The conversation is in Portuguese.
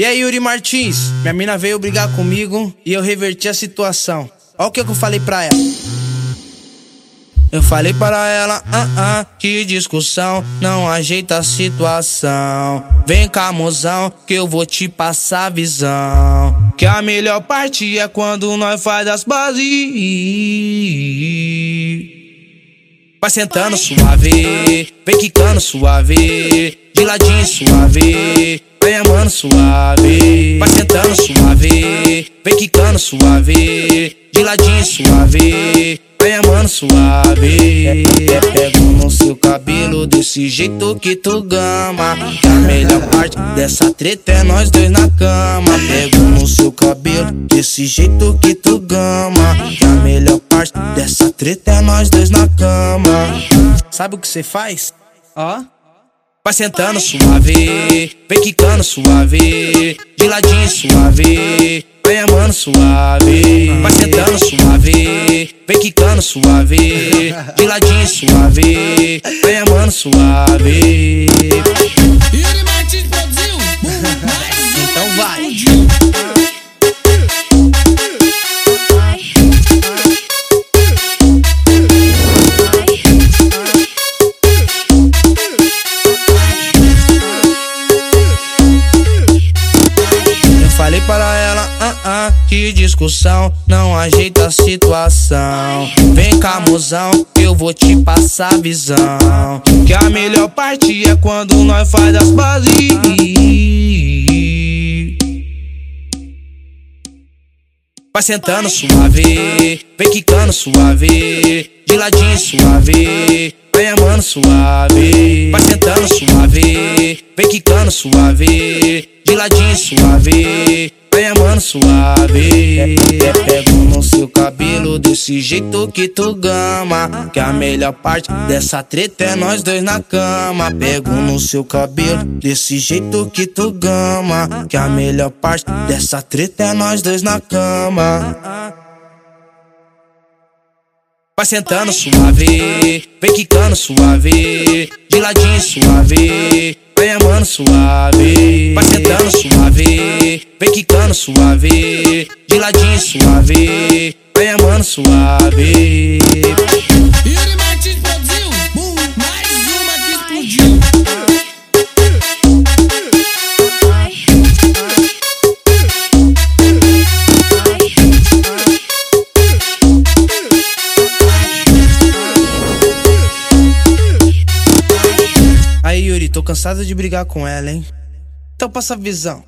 E aí, Yuri Martins? Minha mina veio brigar comigo e eu reverti a situação. Olha o que eu falei pra ela. Eu falei para ela, ah, ah, que discussão não ajeita a situação. Vem cá, mozão, que eu vou te passar a visão. Que a melhor parte é quando nós faz as bases. Vai sentando suave, vem quicando suave, de ladinho suave vem amando suave, vai sentando suave, vem quicando suave, de ladinho suave, vem amando suave. Pego no seu cabelo desse jeito que tu gama, que a melhor parte dessa treta é nós dois na cama. Pego no seu cabelo desse jeito que tu gama, que a melhor parte dessa treta é nós dois na cama. Sabe o que você faz? Ó. Oh. Vai sentando suave, vem quicando suave, de ladinho suave, vem amando suave. Vai sentando suave, vem quicando suave, de ladinho suave, vem amando suave. Então vai. Para ela, ah, ah, que discussão não ajeita a situação. Vem cá, mozão, eu vou te passar a visão. Que a melhor parte é quando nós faz as bases. Vai sentando suave, vem quicando suave, de ladinho suave, vem amando suave. Vai sentando suave, vem quicando suave de ladinho suave, vem amando suave. Pego no seu cabelo desse jeito que tu gama. Que a melhor parte dessa treta é nós dois na cama. Pego no seu cabelo desse jeito que tu gama. Que a melhor parte dessa treta é nós dois na cama. Vai sentando suave, vem quicando suave, de ladinho suave, vem amando suave. Vai sentando suave, vem quicando suave, de ladinho suave, vem amando suave. Tô cansado de brigar com ela, hein? Então passa a visão.